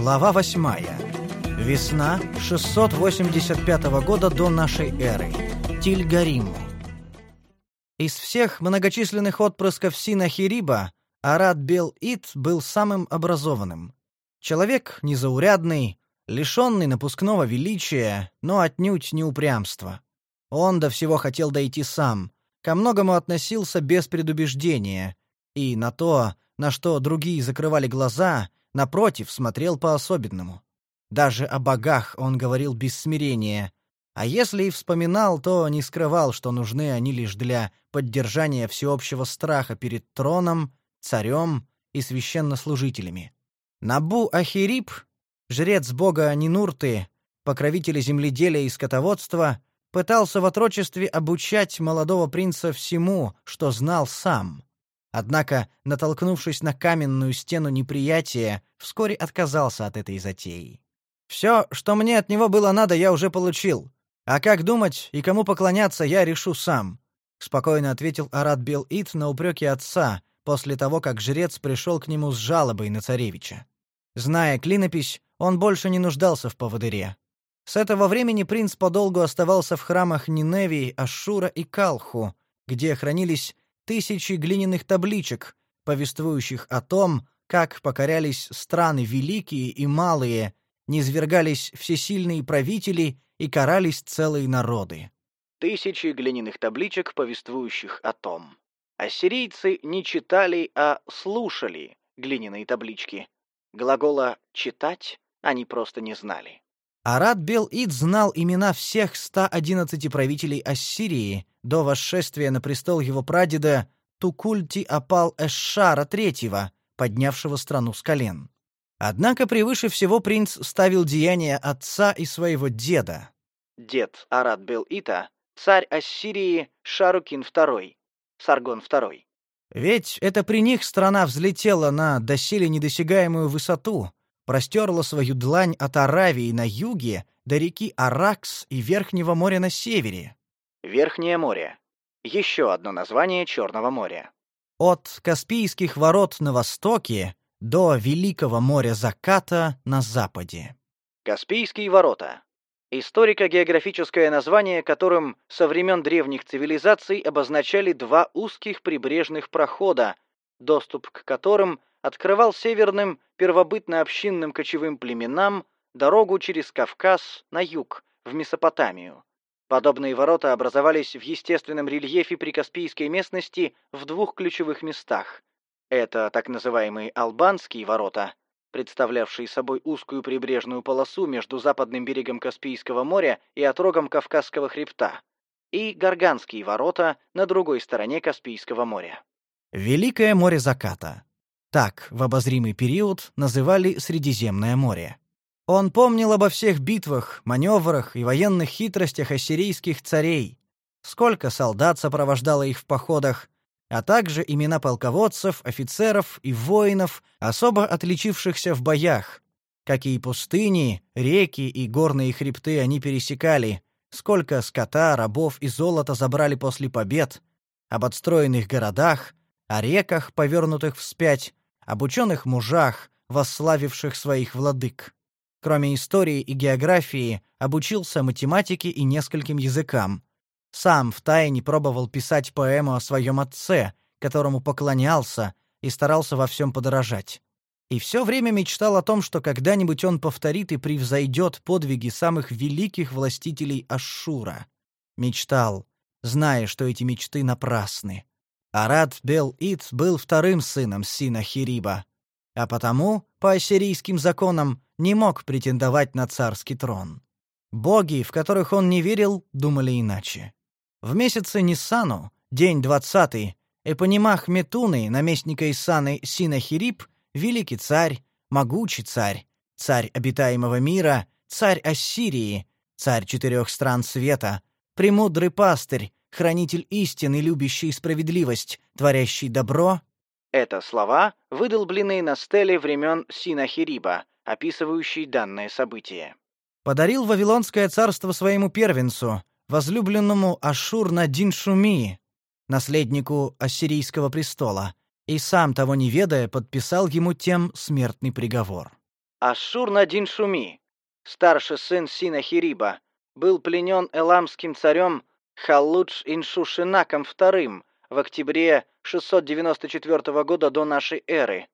Глава 8. Весна 685 года до нашей эры. Тильгариму. Из всех многочисленных отпрысков Синахириба Арат Бел-Ит был самым образованным. Человек незаурядный, лишенный напускного величия, но отнюдь не упрямства. Он до всего хотел дойти сам, ко многому относился без предубеждения, и на то, на что другие закрывали глаза, напротив, смотрел по-особенному. Даже о богах он говорил без смирения, а если и вспоминал, то не скрывал, что нужны они лишь для поддержания всеобщего страха перед троном, царем и священнослужителями. Набу Ахирип, жрец бога Нинурты, покровителя земледелия и скотоводства, пытался в отрочестве обучать молодого принца всему, что знал сам. Однако, натолкнувшись на каменную стену неприятия, вскоре отказался от этой затеи. «Все, что мне от него было надо, я уже получил. А как думать и кому поклоняться, я решу сам», — спокойно ответил Арат Бел-Ит на упреки отца после того, как жрец пришел к нему с жалобой на царевича. Зная клинопись, он больше не нуждался в поводыре. С этого времени принц подолгу оставался в храмах Ниневии, Ашура и Калху, где хранились тысячи глиняных табличек, повествующих о том, как покорялись страны великие и малые, низвергались всесильные правители и карались целые народы. Тысячи глиняных табличек, повествующих о том. Ассирийцы не читали, а слушали глиняные таблички. Глагола «читать» они просто не знали. Арат Бел-Ид знал имена всех 111 правителей Ассирии до восшествия на престол его прадеда Тукульти Апал Эшшара III, поднявшего страну с колен. Однако превыше всего принц ставил деяния отца и своего деда. Дед Арат бел Ита, царь Ассирии Шарукин II, Саргон II. Ведь это при них страна взлетела на доселе недосягаемую высоту, простерла свою длань от Аравии на юге до реки Аракс и Верхнего моря на севере. Верхнее море. Еще одно название Черного моря. От Каспийских ворот на востоке до Великого моря заката на западе. Каспийские ворота. Историко-географическое название, которым со времен древних цивилизаций обозначали два узких прибрежных прохода, доступ к которым открывал северным первобытно-общинным кочевым племенам дорогу через Кавказ на юг, в Месопотамию. Подобные ворота образовались в естественном рельефе прикаспийской местности в двух ключевых местах это так называемые албанские ворота, представлявшие собой узкую прибрежную полосу между западным берегом Каспийского моря и отрогом Кавказского хребта, и Гарганские ворота на другой стороне Каспийского моря. Великое море заката. Так в обозримый период называли Средиземное море. Он помнил обо всех битвах, маневрах и военных хитростях ассирийских царей. Сколько солдат сопровождало их в походах, а также имена полководцев, офицеров и воинов, особо отличившихся в боях. Какие пустыни, реки и горные хребты они пересекали, сколько скота, рабов и золота забрали после побед, об отстроенных городах, о реках, повернутых вспять, об ученых мужах, восславивших своих владык. Кроме истории и географии, обучился математике и нескольким языкам, сам втайне пробовал писать поэму о своем отце, которому поклонялся и старался во всем подражать. И все время мечтал о том, что когда-нибудь он повторит и превзойдет подвиги самых великих властителей Ашшура. Мечтал, зная, что эти мечты напрасны. Арат Бел-Ит был вторым сыном Сина Хириба, а потому, по ассирийским законам, не мог претендовать на царский трон. Боги, в которых он не верил, думали иначе. В месяце Ниссану, день двадцатый, Эпонимах Метуны, наместника Исаны Синахирип, великий царь, могучий царь, царь обитаемого мира, царь Ассирии, царь четырех стран света, премудрый пастырь, хранитель истины, любящий справедливость, творящий добро. Это слова, выдолбленные на стеле времен Синахириба, описывающие данное событие. Подарил Вавилонское царство своему первенцу, возлюбленному Ашур-Надин Шуми, наследнику ассирийского престола, и сам того не ведая подписал ему тем смертный приговор. Ашшур-Надин-Шуми, старший сын Синахириба, был пленен эламским царем Халлудж-Иншушинаком II в октябре 694 года до нашей эры,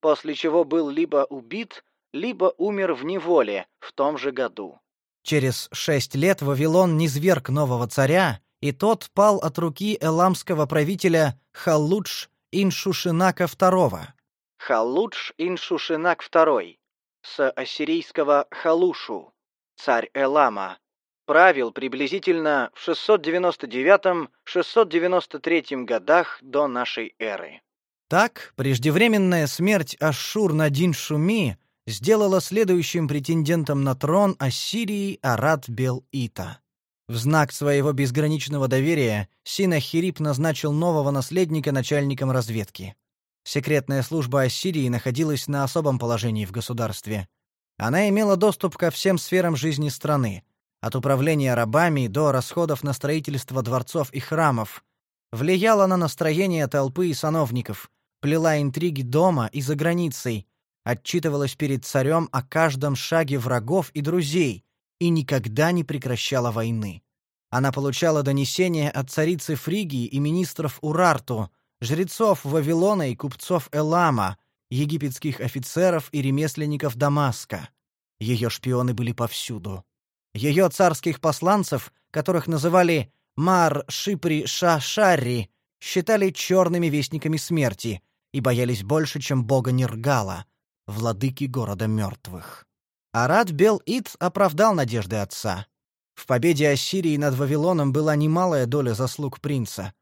после чего был либо убит, либо умер в неволе в том же году. Через шесть лет Вавилон низверг нового царя, и тот пал от руки эламского правителя Халлудж Иншушинака II. Халлудж Иншушинак II, с ассирийского Халушу, царь Элама, правил приблизительно в 699-693 годах до нашей эры. Так, преждевременная смерть Ашшур-Надин-Шуми сделала следующим претендентом на трон Ассирии Арат-Бел-Ита. В знак своего безграничного доверия Синахирип назначил нового наследника начальником разведки. Секретная служба Ассирии находилась на особом положении в государстве. Она имела доступ ко всем сферам жизни страны, от управления рабами до расходов на строительство дворцов и храмов, влияла на настроение толпы и сановников, плела интриги дома и за границей, отчитывалась перед царем о каждом шаге врагов и друзей и никогда не прекращала войны. Она получала донесения от царицы Фригии и министров Урарту, жрецов Вавилона и купцов Элама, египетских офицеров и ремесленников Дамаска. Ее шпионы были повсюду. Ее царских посланцев, которых называли Мар Шипри Ша-Шарри, считали черными вестниками смерти и боялись больше, чем бога Нергала, владыки города мертвых. Арат Бел-Ит оправдал надежды отца. В победе Ассирии над Вавилоном была немалая доля заслуг принца.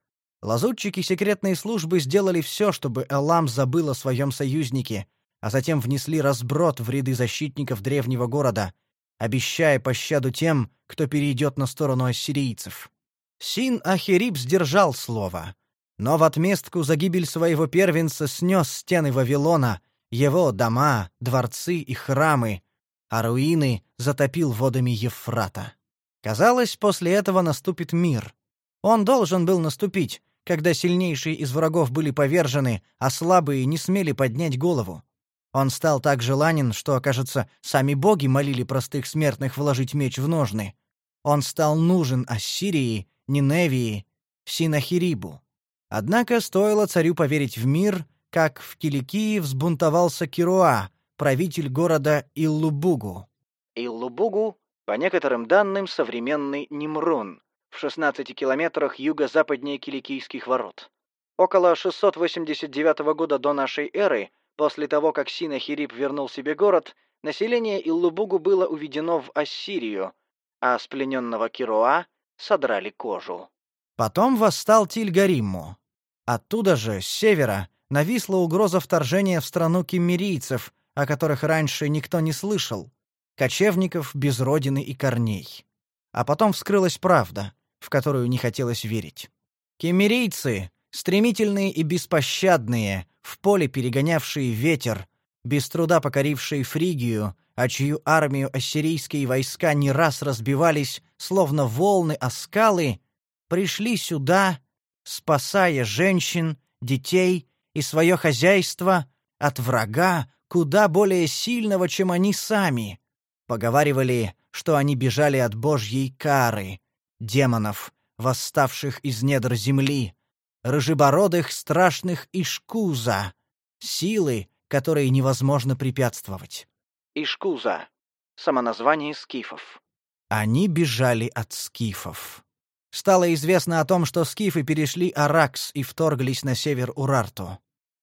Лазутчики секретной службы сделали все, чтобы Элам забыл о своем союзнике, а затем внесли разброд в ряды защитников древнего города, обещая пощаду тем, кто перейдет на сторону ассирийцев. Син Ахириб сдержал слово, но в отместку за гибель своего первенца снес стены Вавилона его дома, дворцы и храмы, а руины затопил водами Евфрата. Казалось, после этого наступит мир. Он должен был наступить, когда сильнейшие из врагов были повержены, а слабые не смели поднять голову. Он стал так желанен, что, кажется, сами боги молили простых смертных вложить меч в ножны. Он стал нужен Ассирии, Ниневии, Синахирибу. Однако стоило царю поверить в мир, как в Киликии взбунтовался Кируа, правитель города Иллубугу. Иллубугу, по некоторым данным, современный Нимрун, в 16 километрах юго-западнее Киликийских ворот. Около 689 года до нашей эры, после того, как Синахирип вернул себе город, население Иллубугу было уведено в Ассирию, а с плененного Кируа содрали кожу. Потом восстал Тильгаримму. Оттуда же, с севера, нависла угроза вторжения в страну киммерийцев, о которых раньше никто не слышал, кочевников без родины и корней. А потом вскрылась правда, в которую не хотелось верить. Кемерийцы, стремительные и беспощадные, в поле перегонявшие ветер, без труда покорившие Фригию, а чью армию ассирийские войска не раз разбивались, словно волны о скалы, пришли сюда, спасая женщин, детей и свое хозяйство от врага, куда более сильного, чем они сами. Поговаривали, что они бежали от божьей кары, демонов, восставших из недр земли, рыжебородых страшных Ишкуза, силы, которой невозможно препятствовать. Ишкуза — самоназвание скифов. Они бежали от скифов. Стало известно о том, что скифы перешли Аракс и вторглись на север Урарту.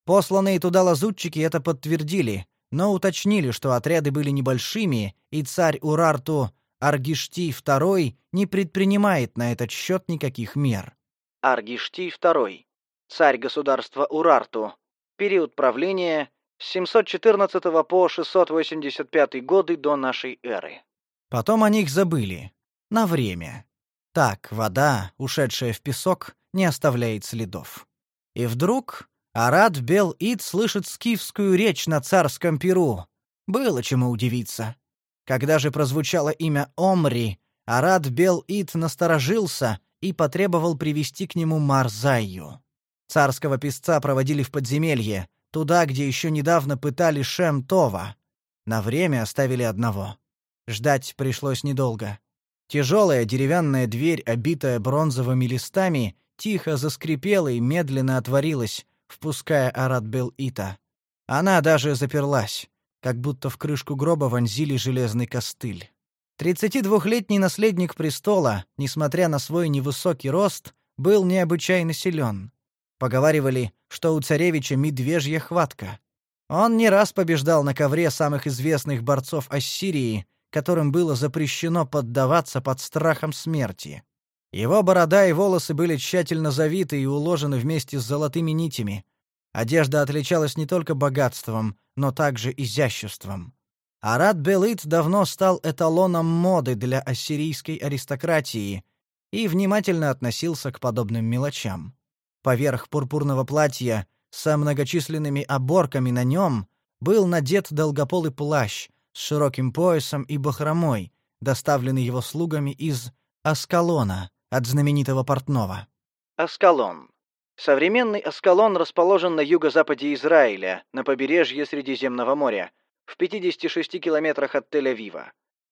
Посланные туда лазутчики это подтвердили, но уточнили, что отряды были небольшими, и царь Урарту Аргишти II не предпринимает на этот счет никаких мер. Аргишти II, царь государства Урарту, период правления с 714 по 685 годы до нашей эры. Потом о них забыли. На время. Так, вода, ушедшая в песок, не оставляет следов. И вдруг Арат Бел-Ид слышит скифскую речь на царском перу. Было чему удивиться. Когда же прозвучало имя Омри, Арат Бел-Ид насторожился и потребовал привести к нему Марзаю. Царского писца проводили в подземелье, туда, где еще недавно пытали Шем Това. На время оставили одного. Ждать пришлось недолго. Тяжелая деревянная дверь, обитая бронзовыми листами, тихо заскрипела и медленно отворилась, впуская Арат Бел-Ита. Она даже заперлась, как будто в крышку гроба вонзили железный костыль. 32-летний наследник престола, несмотря на свой невысокий рост, был необычайно силен. Поговаривали, что у царевича медвежья хватка. Он не раз побеждал на ковре самых известных борцов Ассирии, которым было запрещено поддаваться под страхом смерти. Его борода и волосы были тщательно завиты и уложены вместе с золотыми нитями. Одежда отличалась не только богатством, но также изяществом. Арат Белит давно стал эталоном моды для ассирийской аристократии и внимательно относился к подобным мелочам. Поверх пурпурного платья со многочисленными оборками на нем был надет долгополый плащ с широким поясом и бахромой, доставленный его слугами из Аскалона от знаменитого портного. Аскалон. Современный Аскалон расположен на юго-западе Израиля, на побережье Средиземного моря, в 56 километрах от Тель-Авива.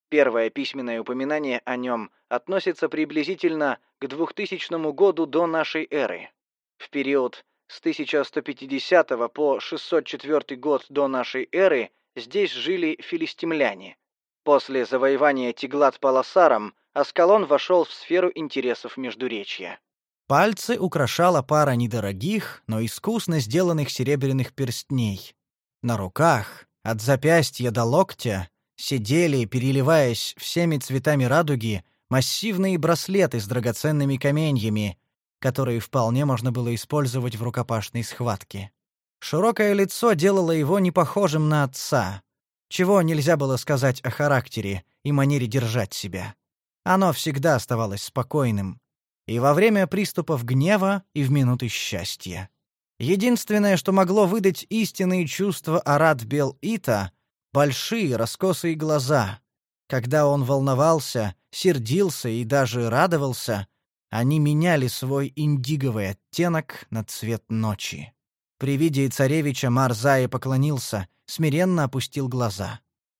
Первое письменное упоминание о нем относится приблизительно к 2000 году до нашей эры. В период с 1150 по 604 год до нашей эры здесь жили филистимляне. После завоевания Тиглат-Паласаром Аскалон вошел в сферу интересов Междуречья. Пальцы украшала пара недорогих, но искусно сделанных серебряных перстней. На руках, от запястья до локтя, сидели, переливаясь всеми цветами радуги, массивные браслеты с драгоценными каменьями, которые вполне можно было использовать в рукопашной схватке. Широкое лицо делало его не похожим на отца, чего нельзя было сказать о характере и манере держать себя. Оно всегда оставалось спокойным, и во время приступов гнева, и в минуты счастья. Единственное, что могло выдать истинные чувства Арат Бел-Ита — большие раскосые глаза. Когда он волновался, сердился и даже радовался, они меняли свой индиговый оттенок на цвет ночи. При виде царевича Марзая поклонился, смиренно опустил глаза.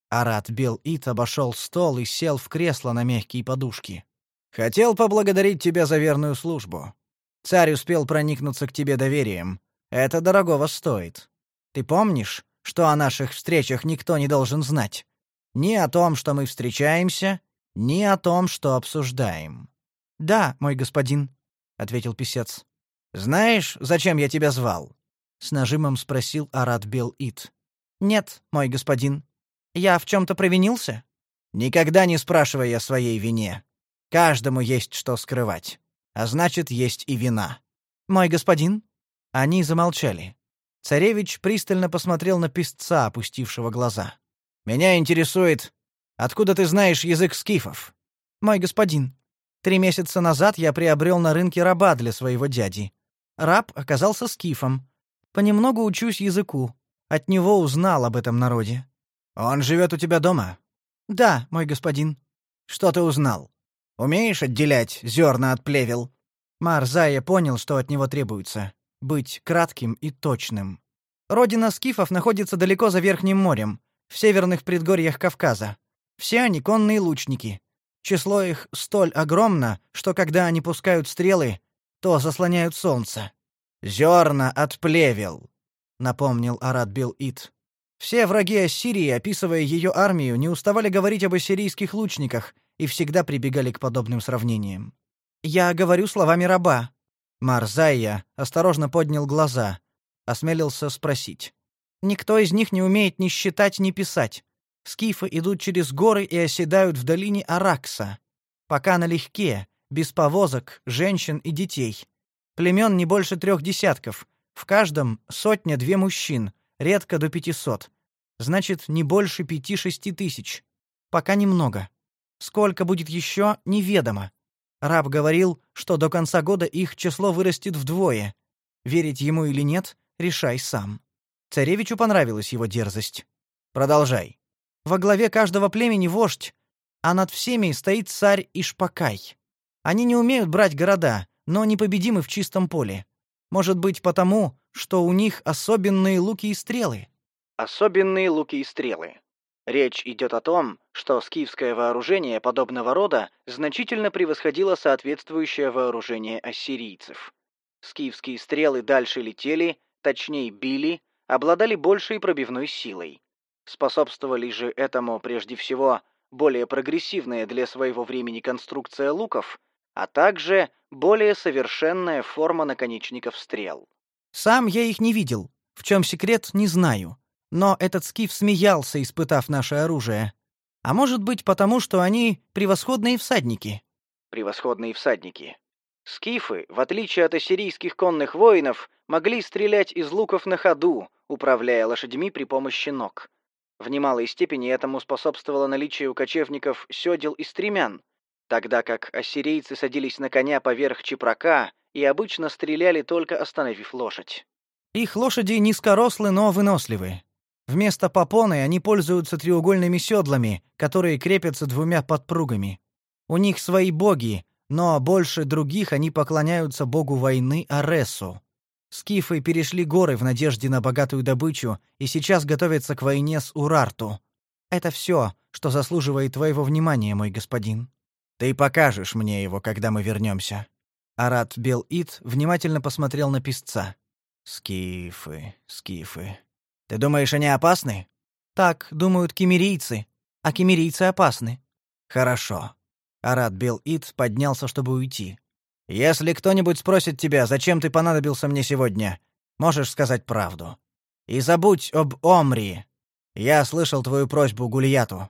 Арат Бел-Ит обошел стол и сел в кресло на мягкие подушки. «Хотел поблагодарить тебя за верную службу. Царь успел проникнуться к тебе доверием. Это дорогого стоит. Ты помнишь, что о наших встречах никто не должен знать? Ни о том, что мы встречаемся, ни о том, что обсуждаем. Да, мой господин, ответил писец. Знаешь, зачем я тебя звал? с нажимом спросил Арат Бел-Ит. Нет, мой господин. Я в чем то провинился? Никогда не спрашивай о своей вине. Каждому есть что скрывать. А значит, есть и вина. Мой господин? Они замолчали. Царевич пристально посмотрел на писца, опустившего глаза. Меня интересует, откуда ты знаешь язык скифов? Мой господин, Три месяца назад я приобрел на рынке раба для своего дяди. Раб оказался скифом. Понемногу учусь языку. От него узнал об этом народе. Он живет у тебя дома? Да, мой господин. Что ты узнал? Умеешь отделять зерна от плевел? Марзая понял, что от него требуется быть кратким и точным. Родина скифов находится далеко за Верхним морем, в северных предгорьях Кавказа. Все они конные лучники. Число их столь огромно, что когда они пускают стрелы, то заслоняют солнце. Зерна от плевел, напомнил Арат Бил Ит. Все враги Ассирии, описывая ее армию, не уставали говорить об ассирийских лучниках и всегда прибегали к подобным сравнениям. Я говорю словами раба. Марзая осторожно поднял глаза, осмелился спросить: Никто из них не умеет ни считать, ни писать. Скифы идут через горы и оседают в долине Аракса. Пока налегке, без повозок, женщин и детей. Племен не больше трех десятков. В каждом сотня-две мужчин, редко до пятисот. Значит, не больше пяти-шести тысяч. Пока немного. Сколько будет еще, неведомо. Раб говорил, что до конца года их число вырастет вдвое. Верить ему или нет, решай сам. Царевичу понравилась его дерзость. Продолжай. Во главе каждого племени вождь, а над всеми стоит царь Ишпакай. Они не умеют брать города, но непобедимы в чистом поле. Может быть, потому, что у них особенные луки и стрелы. Особенные луки и стрелы. Речь идет о том, что скифское вооружение подобного рода значительно превосходило соответствующее вооружение ассирийцев. Скифские стрелы дальше летели, точнее били, обладали большей пробивной силой. Способствовали же этому прежде всего более прогрессивная для своего времени конструкция луков, а также более совершенная форма наконечников стрел. Сам я их не видел. В чем секрет, не знаю. Но этот скиф смеялся, испытав наше оружие. А может быть, потому что они превосходные всадники. Превосходные всадники. Скифы, в отличие от ассирийских конных воинов, могли стрелять из луков на ходу, управляя лошадьми при помощи ног. В немалой степени этому способствовало наличие у кочевников сёдел и стремян, тогда как ассирийцы садились на коня поверх чепрака и обычно стреляли только остановив лошадь. Их лошади низкорослы, но выносливы. Вместо попоны они пользуются треугольными седлами, которые крепятся двумя подпругами. У них свои боги, но больше других они поклоняются богу войны Аресу. Скифы перешли горы в надежде на богатую добычу и сейчас готовятся к войне с Урарту. Это все, что заслуживает твоего внимания, мой господин. Ты покажешь мне его, когда мы вернемся. Арат Бел-Ит внимательно посмотрел на писца. Скифы, скифы. Ты думаешь, они опасны? Так думают кемерийцы, а кемерийцы опасны. Хорошо. Арат Бел-Ит поднялся, чтобы уйти. Если кто-нибудь спросит тебя, зачем ты понадобился мне сегодня, можешь сказать правду. И забудь об Омри. Я слышал твою просьбу Гульяту.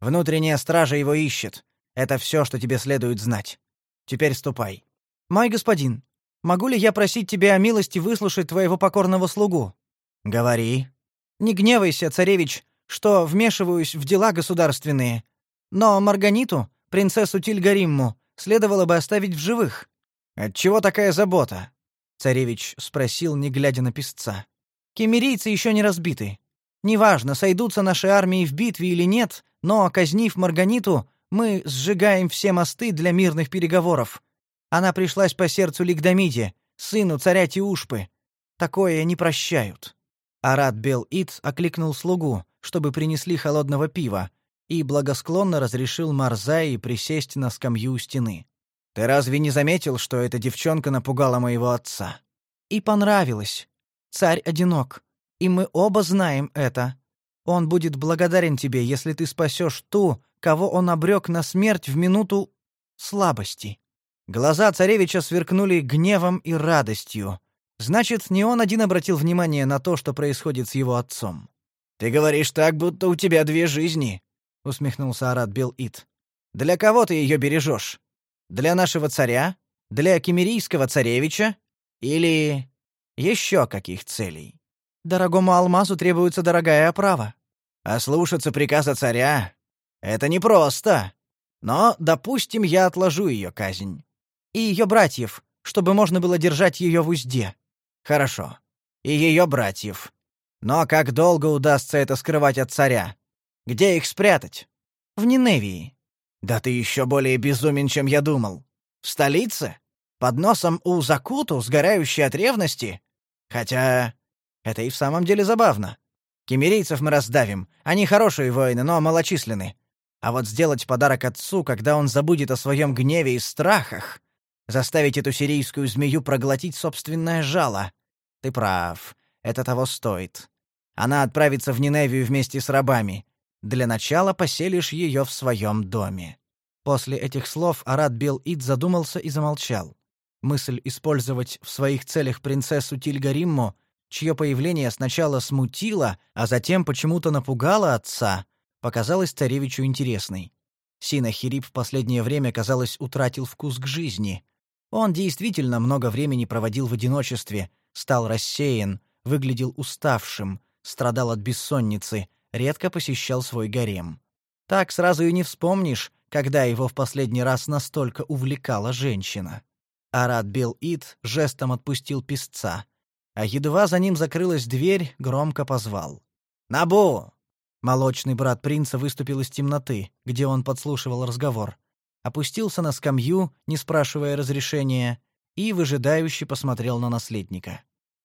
Внутренняя стража его ищет. Это все, что тебе следует знать. Теперь ступай. Мой господин, могу ли я просить тебя о милости выслушать твоего покорного слугу? Говори. Не гневайся, царевич, что вмешиваюсь в дела государственные. Но Марганиту, принцессу Тильгаримму, следовало бы оставить в живых. Отчего такая забота? Царевич спросил, не глядя на писца. Кемерийцы еще не разбиты. Неважно, сойдутся наши армии в битве или нет, но казнив Марганиту, мы сжигаем все мосты для мирных переговоров. Она пришлась по сердцу Лигдамиде, сыну царя Тиушпы. Такое не прощают. Арат Бел-Ит окликнул слугу, чтобы принесли холодного пива, и благосклонно разрешил Марзаи присесть на скамью у стены. «Ты разве не заметил, что эта девчонка напугала моего отца?» «И понравилось. Царь одинок, и мы оба знаем это. Он будет благодарен тебе, если ты спасешь ту, кого он обрек на смерть в минуту слабости». Глаза царевича сверкнули гневом и радостью, Значит, не он один обратил внимание на то, что происходит с его отцом. Ты говоришь так, будто у тебя две жизни, усмехнулся Арат Бел-Ит. Для кого ты ее бережешь? Для нашего царя? Для кемерийского царевича? Или еще каких целей? Дорогому алмазу требуется дорогая оправа. А слушаться приказа царя — это непросто. Но, допустим, я отложу ее казнь. И ее братьев, чтобы можно было держать ее в узде. Хорошо. И ее братьев. Но как долго удастся это скрывать от царя? Где их спрятать? В Ниневии. Да ты еще более безумен, чем я думал. В столице? Под носом у Закуту, сгорающей от ревности? Хотя это и в самом деле забавно. Кемерийцев мы раздавим. Они хорошие воины, но малочисленны. А вот сделать подарок отцу, когда он забудет о своем гневе и страхах, заставить эту сирийскую змею проглотить собственное жало, ты прав. Это того стоит. Она отправится в Ниневию вместе с рабами. Для начала поселишь ее в своем доме. После этих слов Арат Бел-Ид задумался и замолчал. Мысль использовать в своих целях принцессу Тильгаримму, чье появление сначала смутило, а затем почему-то напугало отца, показалась царевичу интересной. Синахирип в последнее время, казалось, утратил вкус к жизни. Он действительно много времени проводил в одиночестве, стал рассеян, выглядел уставшим, страдал от бессонницы, редко посещал свой гарем. Так сразу и не вспомнишь, когда его в последний раз настолько увлекала женщина. Арат Бел-Ид жестом отпустил писца, а едва за ним закрылась дверь, громко позвал. «Набу!» Молочный брат принца выступил из темноты, где он подслушивал разговор. Опустился на скамью, не спрашивая разрешения, и выжидающе посмотрел на наследника.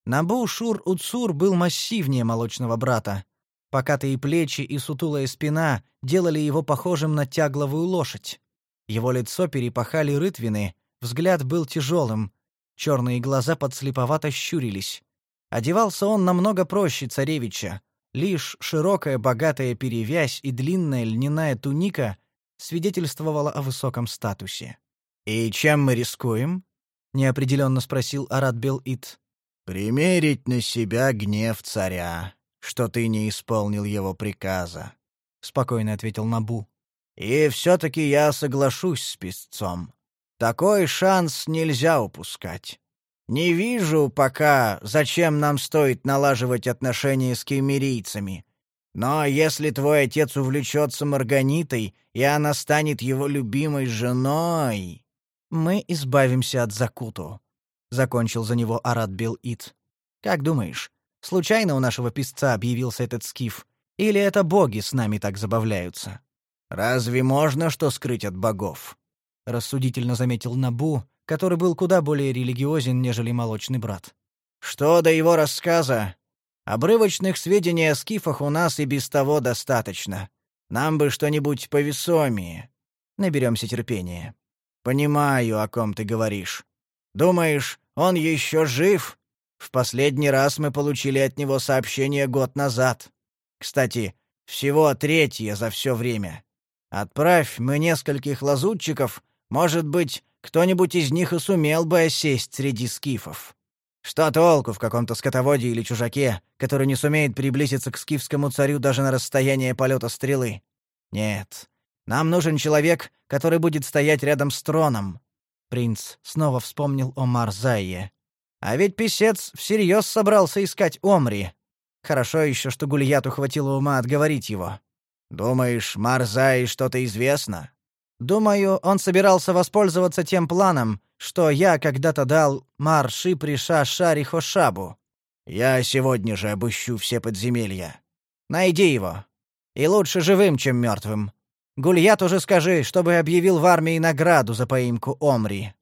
Набу Шур Уцур был массивнее молочного брата. Покатые плечи и сутулая спина делали его похожим на тягловую лошадь. Его лицо перепахали рытвины, взгляд был тяжелым, черные глаза подслеповато щурились. Одевался он намного проще царевича. Лишь широкая богатая перевязь и длинная льняная туника свидетельствовала о высоком статусе. «И чем мы рискуем?» — неопределенно спросил Арат Бел-Ит. «Примерить на себя гнев царя», что ты не исполнил его приказа», — спокойно ответил Набу. «И все-таки я соглашусь с писцом. Такой шанс нельзя упускать. Не вижу пока, зачем нам стоит налаживать отношения с кемерийцами. Но если твой отец увлечется Марганитой, и она станет его любимой женой...» «Мы избавимся от Закуту», — закончил за него Арат Бел-Ит. «Как думаешь, Случайно у нашего писца объявился этот скиф? Или это боги с нами так забавляются? Разве можно что скрыть от богов? Рассудительно заметил Набу, который был куда более религиозен, нежели молочный брат. Что до его рассказа? Обрывочных сведений о скифах у нас и без того достаточно. Нам бы что-нибудь повесомее. Наберемся терпения. Понимаю, о ком ты говоришь. Думаешь, он еще жив? В последний раз мы получили от него сообщение год назад. Кстати, всего третье за все время. Отправь мы нескольких лазутчиков, может быть, кто-нибудь из них и сумел бы осесть среди скифов. Что толку в каком-то скотоводе или чужаке, который не сумеет приблизиться к скифскому царю даже на расстояние полета стрелы? Нет. Нам нужен человек, который будет стоять рядом с троном. Принц снова вспомнил о Марзае. А ведь писец всерьез собрался искать Омри. Хорошо еще, что Гульяту хватило ума отговорить его. Думаешь, Марзай что-то известно? Думаю, он собирался воспользоваться тем планом, что я когда-то дал Марши Приша Шари Хошабу. Я сегодня же обыщу все подземелья. Найди его. И лучше живым, чем мертвым. Гульят уже скажи, чтобы объявил в армии награду за поимку Омри.